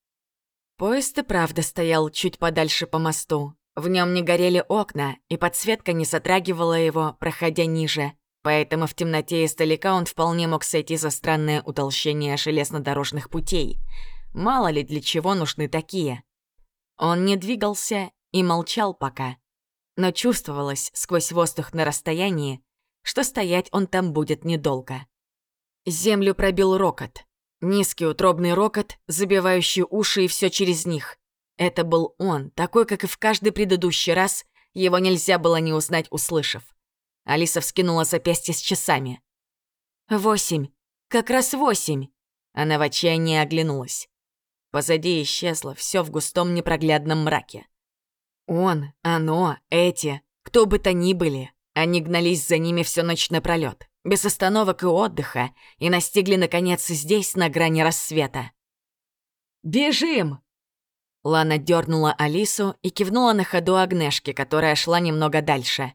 Поезд и правда стоял чуть подальше по мосту. В нем не горели окна, и подсветка не затрагивала его, проходя ниже, поэтому в темноте издалека он вполне мог сойти за странное утолщение железнодорожных путей. Мало ли для чего нужны такие. Он не двигался и молчал пока, но чувствовалось сквозь воздух на расстоянии, что стоять он там будет недолго. Землю пробил рокот. Низкий утробный рокот, забивающий уши и все через них. Это был он, такой, как и в каждый предыдущий раз, его нельзя было не узнать, услышав. Алиса вскинула запястье с часами. «Восемь! Как раз восемь!» Она в отчаянии оглянулась. Позади исчезло все в густом непроглядном мраке. Он, оно, эти, кто бы то ни были, они гнались за ними всю ночь напролёт, без остановок и отдыха, и настигли, наконец, здесь, на грани рассвета. «Бежим!» Лана дернула Алису и кивнула на ходу Агнешки, которая шла немного дальше.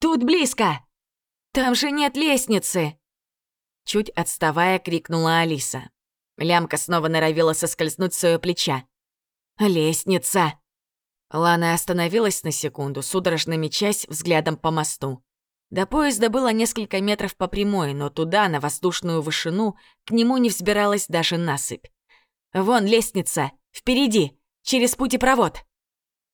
«Тут близко! Там же нет лестницы!» Чуть отставая, крикнула Алиса. Лямка снова норовила соскользнуть с ее плеча. «Лестница!» Лана остановилась на секунду, судорожно мечась взглядом по мосту. До поезда было несколько метров по прямой, но туда, на воздушную вышину, к нему не взбиралась даже насыпь. «Вон лестница! Впереди! Через путепровод!»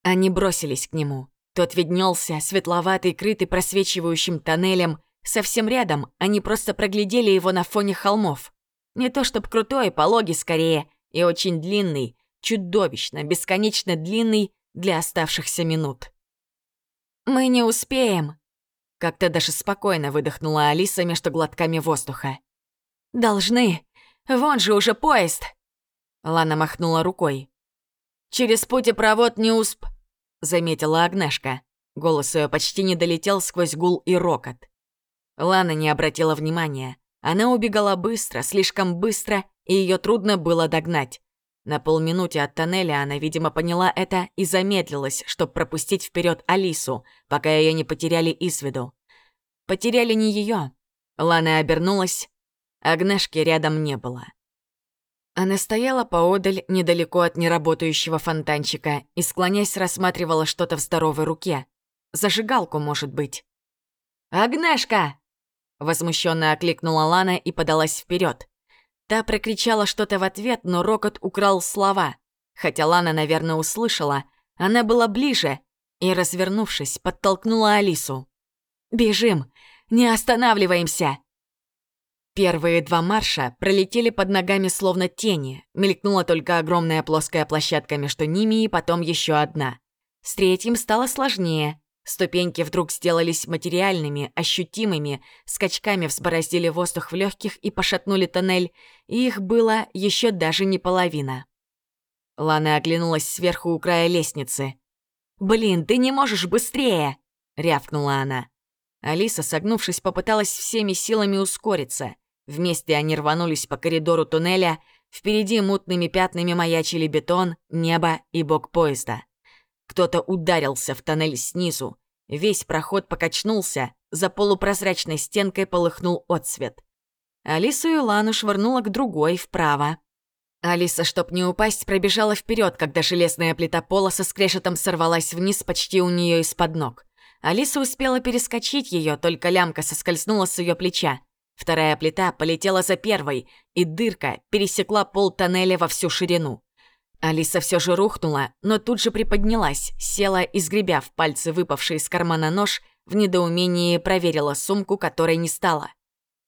Они бросились к нему. Тот виднелся, светловатый, крытый просвечивающим тоннелем. Совсем рядом они просто проглядели его на фоне холмов. Не то чтоб крутой, пологий скорее, и очень длинный, чудовищно, бесконечно длинный для оставшихся минут. «Мы не успеем», — как-то даже спокойно выдохнула Алиса между глотками воздуха. «Должны! Вон же уже поезд!» Лана махнула рукой. «Через путепровод не усп...» — заметила Агнешка. Голос ее почти не долетел сквозь гул и рокот. Лана не обратила внимания. Она убегала быстро, слишком быстро, и ее трудно было догнать. На полминуте от тоннеля она, видимо, поняла это и замедлилась, чтобы пропустить вперед Алису, пока ее не потеряли из виду. Потеряли не ее. Лана обернулась. Агнешки рядом не было. Она стояла поодаль, недалеко от неработающего фонтанчика, и, склонясь, рассматривала что-то в здоровой руке. Зажигалку, может быть. «Агнешка!» Возмущенно окликнула Лана и подалась вперед. Та прокричала что-то в ответ, но Рокот украл слова. Хотя Лана, наверное, услышала, она была ближе и, развернувшись, подтолкнула Алису. «Бежим! Не останавливаемся!» Первые два марша пролетели под ногами словно тени, мелькнула только огромная плоская площадка между ними и потом еще одна. С третьим стало сложнее. Ступеньки вдруг сделались материальными, ощутимыми, скачками взбороздили воздух в легких и пошатнули тоннель, и их было еще даже не половина. Лана оглянулась сверху у края лестницы. «Блин, ты не можешь быстрее!» — рявкнула она. Алиса, согнувшись, попыталась всеми силами ускориться. Вместе они рванулись по коридору туннеля, впереди мутными пятнами маячили бетон, небо и бок поезда. Кто-то ударился в тоннель снизу. Весь проход покачнулся, за полупрозрачной стенкой полыхнул отсвет. Алису и Лану швырнула к другой, вправо. Алиса, чтоб не упасть, пробежала вперед, когда железная плита пола со скрежетом сорвалась вниз почти у нее из-под ног. Алиса успела перескочить ее, только лямка соскользнула с ее плеча. Вторая плита полетела за первой, и дырка пересекла пол тоннеля во всю ширину. Алиса все же рухнула, но тут же приподнялась, села и, сгребя в пальцы выпавший из кармана нож, в недоумении проверила сумку, которой не стало.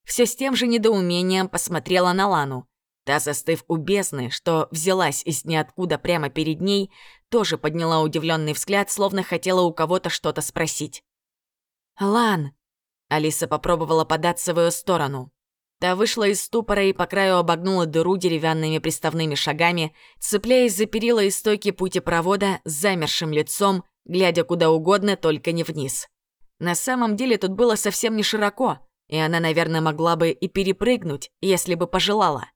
Все с тем же недоумением посмотрела на Лану. Та, застыв у бездны, что взялась из ниоткуда прямо перед ней, тоже подняла удивленный взгляд, словно хотела у кого-то что-то спросить. «Лан!» Алиса попробовала податься в ее сторону. Та вышла из ступора и по краю обогнула дыру деревянными приставными шагами, цепляясь за перила и стойки путепровода с замершим лицом, глядя куда угодно, только не вниз. На самом деле тут было совсем не широко, и она, наверное, могла бы и перепрыгнуть, если бы пожелала.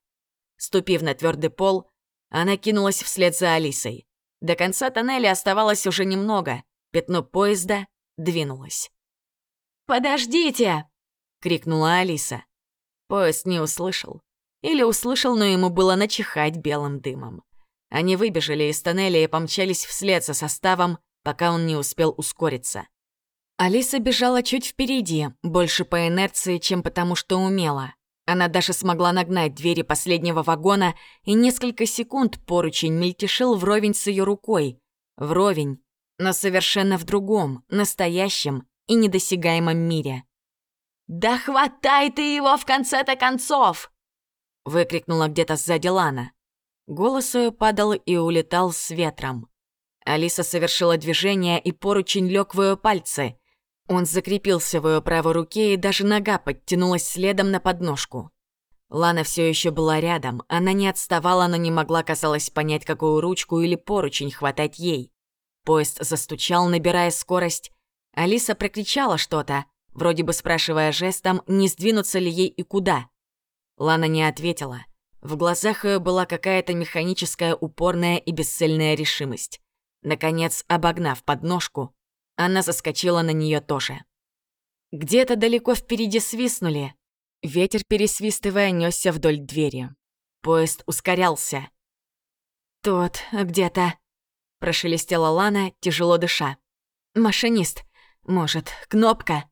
Ступив на твердый пол, она кинулась вслед за Алисой. До конца тоннеля оставалось уже немного. Пятно поезда двинулось. «Подождите!» — крикнула Алиса. Поезд не услышал. Или услышал, но ему было начихать белым дымом. Они выбежали из тоннеля и помчались вслед за составом, пока он не успел ускориться. Алиса бежала чуть впереди, больше по инерции, чем потому, что умела. Она даже смогла нагнать двери последнего вагона, и несколько секунд поручень мельтешил вровень с ее рукой. Вровень, но совершенно в другом, настоящем и недосягаемом мире. «Да хватай ты его в конце-то концов!» выкрикнула где-то сзади Лана. Голос ее падал и улетал с ветром. Алиса совершила движение, и поручень лег в ее пальцы. Он закрепился в ее правой руке, и даже нога подтянулась следом на подножку. Лана все еще была рядом. Она не отставала, но не могла, казалось, понять, какую ручку или поручень хватать ей. Поезд застучал, набирая скорость. Алиса прокричала что-то, вроде бы спрашивая жестом, не сдвинуться ли ей и куда. Лана не ответила. В глазах ее была какая-то механическая упорная и бесцельная решимость. Наконец, обогнав подножку, она заскочила на нее тоже. Где-то далеко впереди свистнули. Ветер, пересвистывая, несся вдоль двери. Поезд ускорялся. «Тут где-то», — прошелестела Лана, тяжело дыша. «Машинист, может, кнопка?»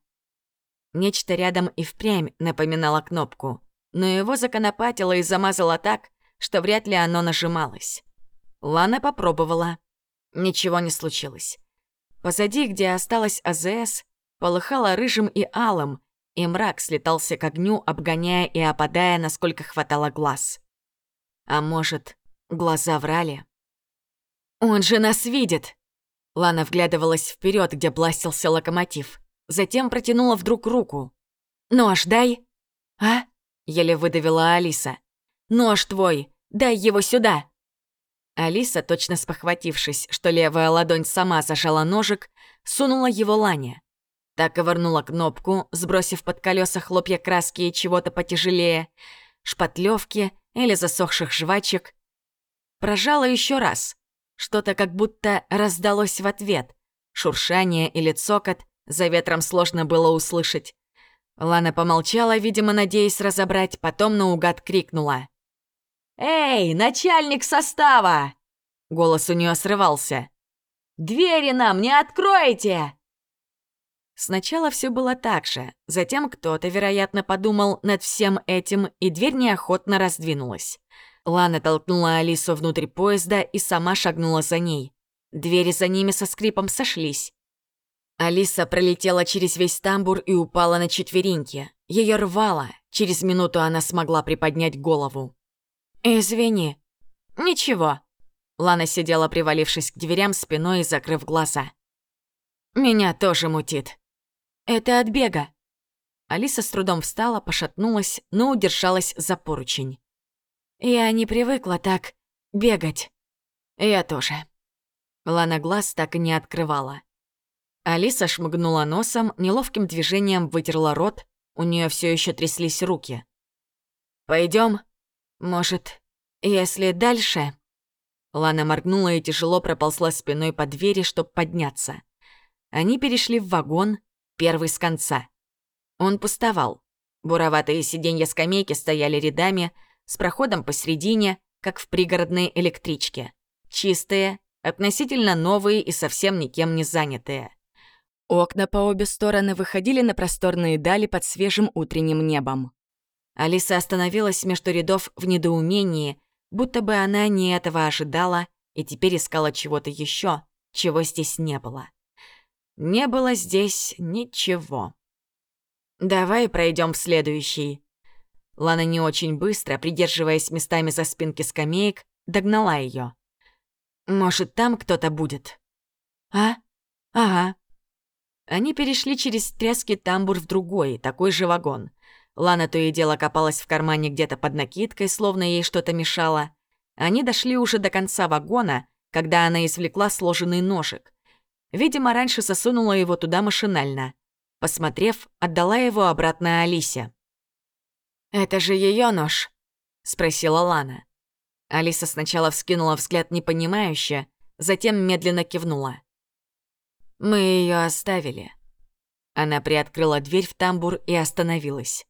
Нечто рядом и впрямь напоминало кнопку, но его законопатило и замазало так, что вряд ли оно нажималось. Лана попробовала. Ничего не случилось. Позади, где осталась АЗС, полыхало рыжим и алым, и мрак слетался к огню, обгоняя и опадая, насколько хватало глаз. А может, глаза врали? «Он же нас видит!» Лана вглядывалась вперед, где бластился локомотив. Затем протянула вдруг руку. «Нож дай!» «А?» — еле выдавила Алиса. «Нож твой! Дай его сюда!» Алиса, точно спохватившись, что левая ладонь сама зажала ножик, сунула его Лане. Так ковырнула кнопку, сбросив под колеса хлопья краски и чего-то потяжелее, шпатлевки или засохших жвачек. Прожала еще раз. Что-то как будто раздалось в ответ. Шуршание или цокот, за ветром сложно было услышать. Лана помолчала, видимо, надеясь разобрать, потом наугад крикнула. «Эй, начальник состава!» Голос у нее срывался. «Двери нам не откроете!» Сначала все было так же, затем кто-то, вероятно, подумал над всем этим, и дверь неохотно раздвинулась. Лана толкнула Алису внутрь поезда и сама шагнула за ней. Двери за ними со скрипом сошлись. Алиса пролетела через весь тамбур и упала на четвереньки. Ее рвало. Через минуту она смогла приподнять голову. «Извини». «Ничего». Лана сидела, привалившись к дверям спиной и закрыв глаза. «Меня тоже мутит». «Это от бега». Алиса с трудом встала, пошатнулась, но удержалась за поручень. «Я не привыкла так бегать». «Я тоже». Лана глаз так и не открывала. Алиса шмыгнула носом, неловким движением вытерла рот, у нее все еще тряслись руки. Пойдем? Может, если дальше?» Лана моргнула и тяжело проползла спиной по двери, чтобы подняться. Они перешли в вагон, первый с конца. Он пустовал. Буроватые сиденья скамейки стояли рядами, с проходом посередине, как в пригородной электричке. Чистые, относительно новые и совсем никем не занятые. Окна по обе стороны выходили на просторные дали под свежим утренним небом. Алиса остановилась между рядов в недоумении, будто бы она не этого ожидала и теперь искала чего-то еще, чего здесь не было. Не было здесь ничего. «Давай пройдем в следующий». Лана не очень быстро, придерживаясь местами за спинки скамеек, догнала ее. «Может, там кто-то будет?» «А? Ага». Они перешли через тряский тамбур в другой, такой же вагон. Лана то и дело копалась в кармане где-то под накидкой, словно ей что-то мешало. Они дошли уже до конца вагона, когда она извлекла сложенный ножик. Видимо, раньше засунула его туда машинально. Посмотрев, отдала его обратно Алисе. «Это же ее нож?» — спросила Лана. Алиса сначала вскинула взгляд непонимающе, затем медленно кивнула. «Мы ее оставили». Она приоткрыла дверь в тамбур и остановилась.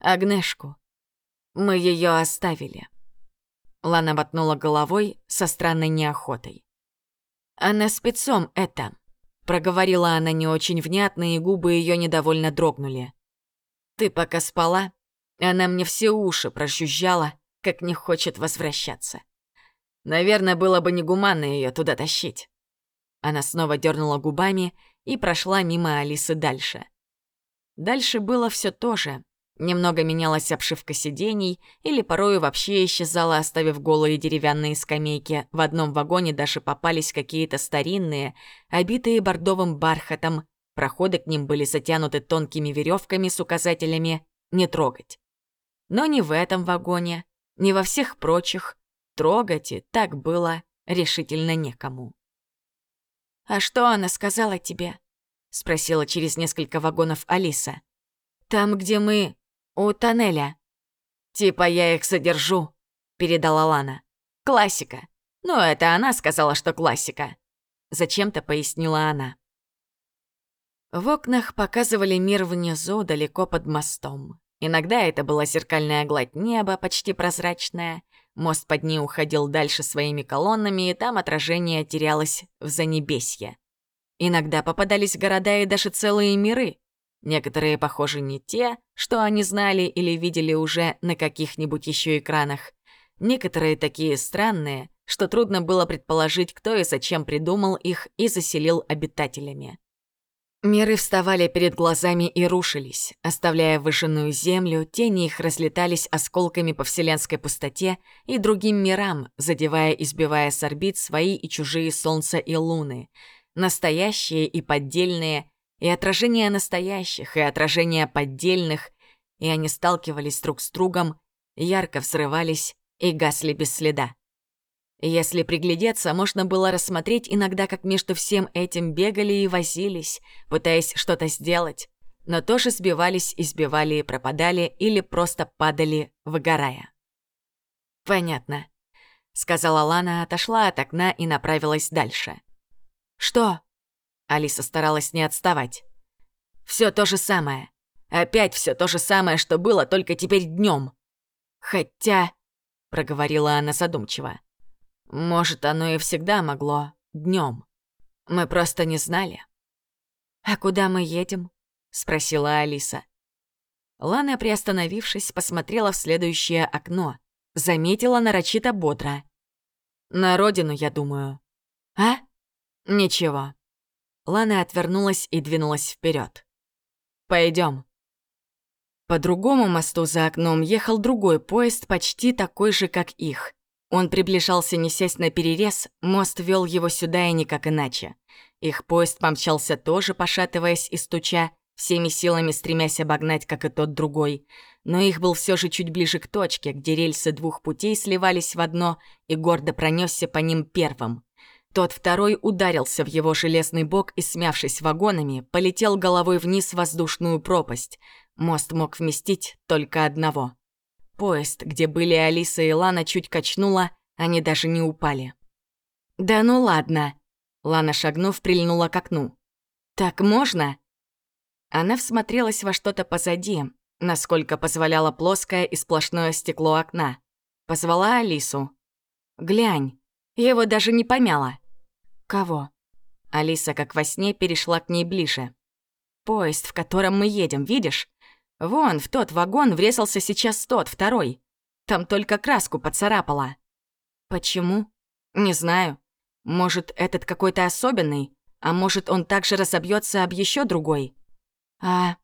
«Агнешку. Мы ее оставили». Лана мотнула головой со странной неохотой. «Она спецом это», — проговорила она не очень внятно, и губы ее недовольно дрогнули. «Ты пока спала, она мне все уши прожужжала, как не хочет возвращаться. Наверное, было бы негуманно ее туда тащить». Она снова дернула губами и прошла мимо Алисы дальше. Дальше было все то же, Немного менялась обшивка сидений, или порою вообще исчезала, оставив голые деревянные скамейки. В одном вагоне даже попались какие-то старинные, обитые бордовым бархатом. Проходы к ним были затянуты тонкими веревками с указателями «не трогать». Но ни в этом вагоне, ни во всех прочих трогать и так было решительно некому. «А что она сказала тебе?» — спросила через несколько вагонов Алиса. «Там, где мы «У тоннеля». «Типа я их содержу», — передала Лана. «Классика. Ну, это она сказала, что классика». Зачем-то пояснила она. В окнах показывали мир внизу, далеко под мостом. Иногда это была зеркальная гладь неба, почти прозрачная. Мост под ней уходил дальше своими колоннами, и там отражение терялось в занебесье. Иногда попадались города и даже целые миры. Некоторые, похожи не те, что они знали или видели уже на каких-нибудь еще экранах. Некоторые такие странные, что трудно было предположить, кто и зачем придумал их и заселил обитателями. Миры вставали перед глазами и рушились, оставляя выжженную землю, тени их разлетались осколками по вселенской пустоте и другим мирам, задевая и сбивая с орбит свои и чужие солнца и луны, настоящие и поддельные, и отражения настоящих, и отражения поддельных, и они сталкивались друг с другом, ярко взрывались и гасли без следа. Если приглядеться, можно было рассмотреть иногда, как между всем этим бегали и возились, пытаясь что-то сделать, но тоже сбивались и сбивали и пропадали или просто падали, выгорая. «Понятно», — сказала Лана, отошла от окна и направилась дальше. «Что?» Алиса старалась не отставать. Все то же самое. Опять все то же самое, что было, только теперь днем. Хотя, проговорила она задумчиво, может, оно и всегда могло днем. Мы просто не знали. А куда мы едем? спросила Алиса. Лана, приостановившись, посмотрела в следующее окно. Заметила нарочито бодро. «На родину, я думаю». «А? Ничего. Лана отвернулась и двинулась вперед. Пойдем. По другому мосту за окном ехал другой поезд, почти такой же, как их. Он приближался несясь на перерез, мост вел его сюда и никак иначе. Их поезд помчался тоже, пошатываясь и стуча, всеми силами стремясь обогнать, как и тот другой. Но их был все же чуть ближе к точке, где рельсы двух путей сливались в одно, и гордо пронесся по ним первым. Тот второй ударился в его железный бок и, смявшись вагонами, полетел головой вниз в воздушную пропасть. Мост мог вместить только одного. Поезд, где были Алиса и Лана, чуть качнула, они даже не упали. «Да ну ладно!» Лана, шагнув, прильнула к окну. «Так можно?» Она всмотрелась во что-то позади, насколько позволяло плоское и сплошное стекло окна. Позвала Алису. «Глянь, его даже не помяло». «Кого?» Алиса, как во сне, перешла к ней ближе. «Поезд, в котором мы едем, видишь? Вон, в тот вагон врезался сейчас тот, второй. Там только краску поцарапала». «Почему?» Не знаю. Может, этот какой-то особенный, а может, он также разобьется об еще другой. А...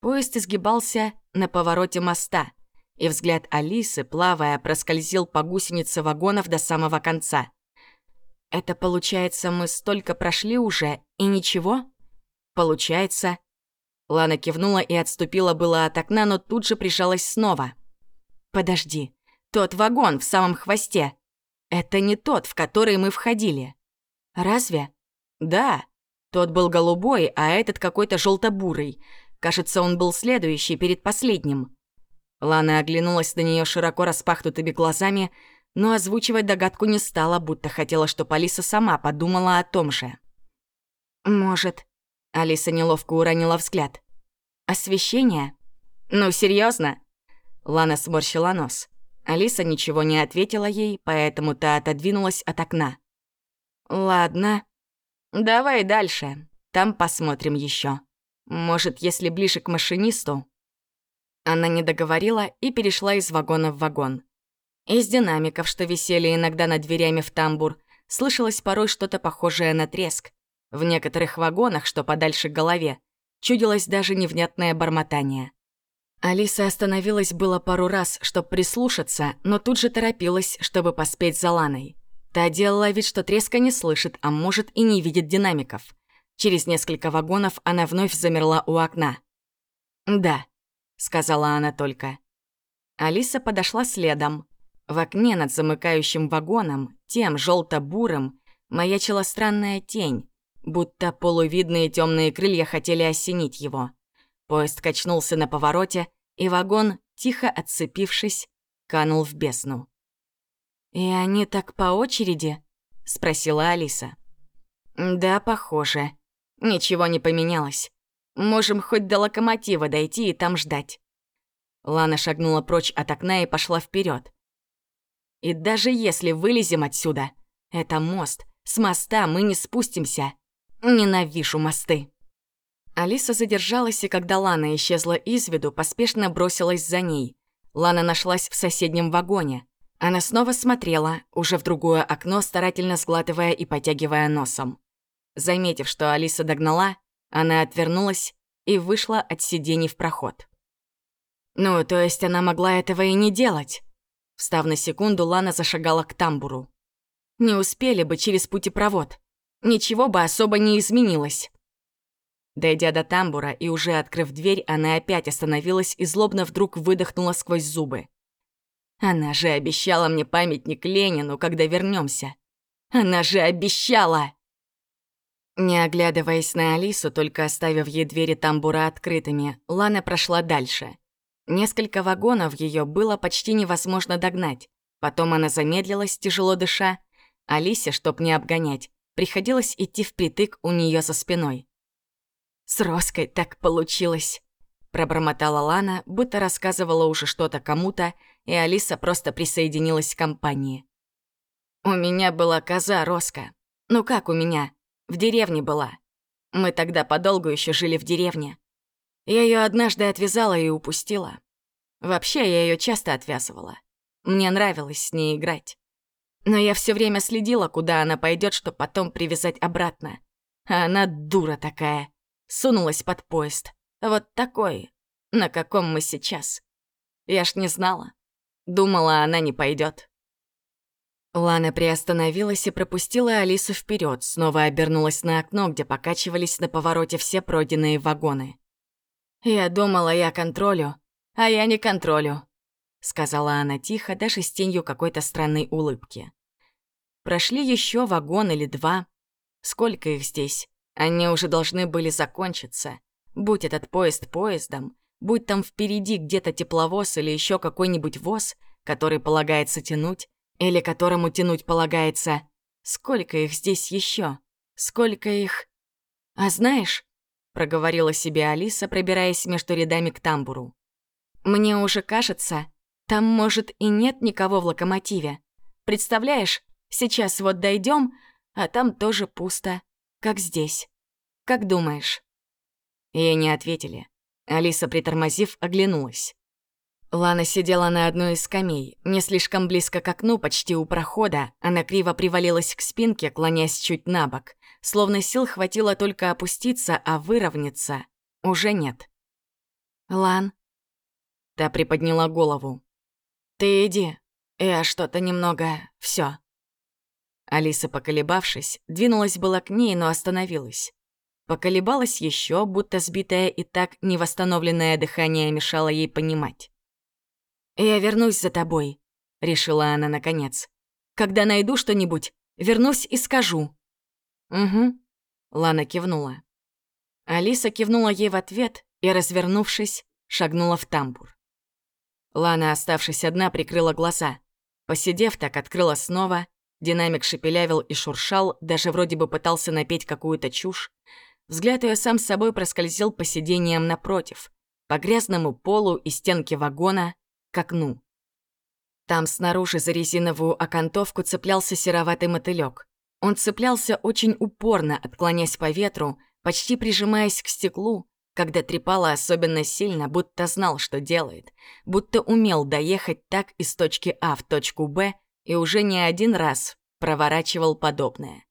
Поезд изгибался на повороте моста, и взгляд Алисы, плавая, проскользил по гусенице вагонов до самого конца. «Это получается, мы столько прошли уже, и ничего?» «Получается». Лана кивнула и отступила было от окна, но тут же прижалась снова. «Подожди, тот вагон в самом хвосте. Это не тот, в который мы входили». «Разве?» «Да. Тот был голубой, а этот какой-то желто-бурый. Кажется, он был следующий, перед последним». Лана оглянулась на нее широко распахнутыми глазами, но озвучивать догадку не стала, будто хотела, чтобы Алиса сама подумала о том же. «Может...» — Алиса неловко уронила взгляд. «Освещение?» «Ну, серьезно? Лана сморщила нос. Алиса ничего не ответила ей, поэтому та отодвинулась от окна. «Ладно. Давай дальше. Там посмотрим еще. Может, если ближе к машинисту?» Она не договорила и перешла из вагона в вагон. Из динамиков, что висели иногда над дверями в тамбур, слышалось порой что-то похожее на треск. В некоторых вагонах, что подальше к голове, чудилось даже невнятное бормотание. Алиса остановилась было пару раз, чтобы прислушаться, но тут же торопилась, чтобы поспеть за Ланой. Та делала вид, что треска не слышит, а может и не видит динамиков. Через несколько вагонов она вновь замерла у окна. «Да», — сказала она только. Алиса подошла следом. В окне над замыкающим вагоном, тем желто бурым маячила странная тень, будто полувидные темные крылья хотели осенить его. Поезд качнулся на повороте, и вагон, тихо отцепившись, канул в бесну. «И они так по очереди?» — спросила Алиса. «Да, похоже. Ничего не поменялось. Можем хоть до локомотива дойти и там ждать». Лана шагнула прочь от окна и пошла вперед. «И даже если вылезем отсюда, это мост, с моста мы не спустимся. Ненавижу мосты». Алиса задержалась, и когда Лана исчезла из виду, поспешно бросилась за ней. Лана нашлась в соседнем вагоне. Она снова смотрела, уже в другое окно, старательно сглатывая и потягивая носом. Заметив, что Алиса догнала, она отвернулась и вышла от сидений в проход. Ну, то есть она могла этого и не делать. Встав на секунду, Лана зашагала к тамбуру. Не успели бы через путепровод. Ничего бы особо не изменилось. Дойдя до тамбура и уже открыв дверь, она опять остановилась и злобно вдруг выдохнула сквозь зубы. Она же обещала мне памятник Ленину, когда вернемся. Она же обещала! Не оглядываясь на Алису, только оставив ей двери тамбура открытыми, Лана прошла дальше. Несколько вагонов ее было почти невозможно догнать. Потом она замедлилась, тяжело дыша. Алисе, чтоб не обгонять, приходилось идти впритык у нее за спиной. «С Роской так получилось», — пробормотала Лана, будто рассказывала уже что-то кому-то, и Алиса просто присоединилась к компании. «У меня была коза Роска. Ну как у меня? В деревне была. Мы тогда подолгу еще жили в деревне. Я ее однажды отвязала и упустила. Вообще, я ее часто отвязывала. Мне нравилось с ней играть. Но я все время следила, куда она пойдет, чтобы потом привязать обратно. А она дура такая сунулась под поезд. Вот такой, на каком мы сейчас. Я ж не знала. Думала, она не пойдет. Лана приостановилась и пропустила Алису вперед, снова обернулась на окно, где покачивались на повороте все пройденные вагоны. «Я думала, я контролю, а я не контролю», — сказала она тихо, даже с тенью какой-то странной улыбки. Прошли еще вагон или два. Сколько их здесь? Они уже должны были закончиться. Будь этот поезд поездом, будь там впереди где-то тепловоз или еще какой-нибудь воз, который полагается тянуть, или которому тянуть полагается. Сколько их здесь еще? Сколько их... А знаешь, проговорила себе Алиса, пробираясь между рядами к тамбуру. Мне уже кажется, там, может, и нет никого в локомотиве. Представляешь, сейчас вот дойдем, а там тоже пусто как здесь. Как думаешь?» Ей не ответили. Алиса, притормозив, оглянулась. Лана сидела на одной из скамей, не слишком близко к окну, почти у прохода. Она криво привалилась к спинке, клонясь чуть на бок. Словно сил хватило только опуститься, а выровняться уже нет. «Лан?» Та приподняла голову. «Ты иди. Я что-то немного... все. Алиса, поколебавшись, двинулась была к ней, но остановилась. Поколебалась еще, будто сбитое и так невосстановленное дыхание мешало ей понимать. «Я вернусь за тобой», — решила она наконец. «Когда найду что-нибудь, вернусь и скажу». «Угу», — Лана кивнула. Алиса кивнула ей в ответ и, развернувшись, шагнула в тамбур. Лана, оставшись одна, прикрыла глаза. Посидев так, открыла снова. Динамик шепелявил и шуршал, даже вроде бы пытался напеть какую-то чушь. Взгляд ее сам с собой проскользил по сиденьям напротив, по грязному полу и стенке вагона, к окну. Там снаружи за резиновую окантовку цеплялся сероватый мотылёк. Он цеплялся очень упорно, отклоняясь по ветру, почти прижимаясь к стеклу, когда трепало особенно сильно, будто знал, что делает, будто умел доехать так из точки А в точку Б и уже не один раз проворачивал подобное.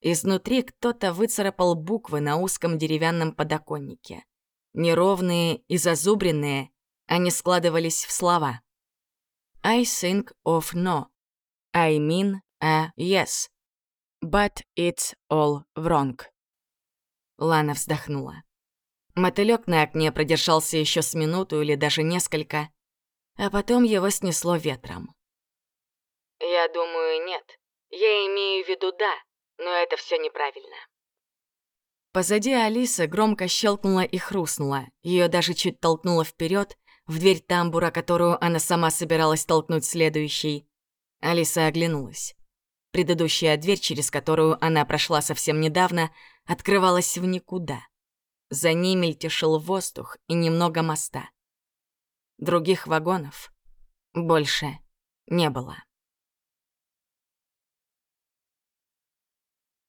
Изнутри кто-то выцарапал буквы на узком деревянном подоконнике. Неровные и зазубренные, они складывались в слова. I think of no. I mean a yes. But it's all wrong. Лана вздохнула. Мотылёк на окне продержался еще с минуту или даже несколько, а потом его снесло ветром. «Я думаю, нет. Я имею в виду да, но это все неправильно». Позади Алисы громко щелкнула и хрустнула, ее даже чуть толкнуло вперед в дверь тамбура, которую она сама собиралась толкнуть следующей. Алиса оглянулась. Предыдущая дверь, через которую она прошла совсем недавно, открывалась в никуда. За ней мельтешил воздух и немного моста. Других вагонов больше не было.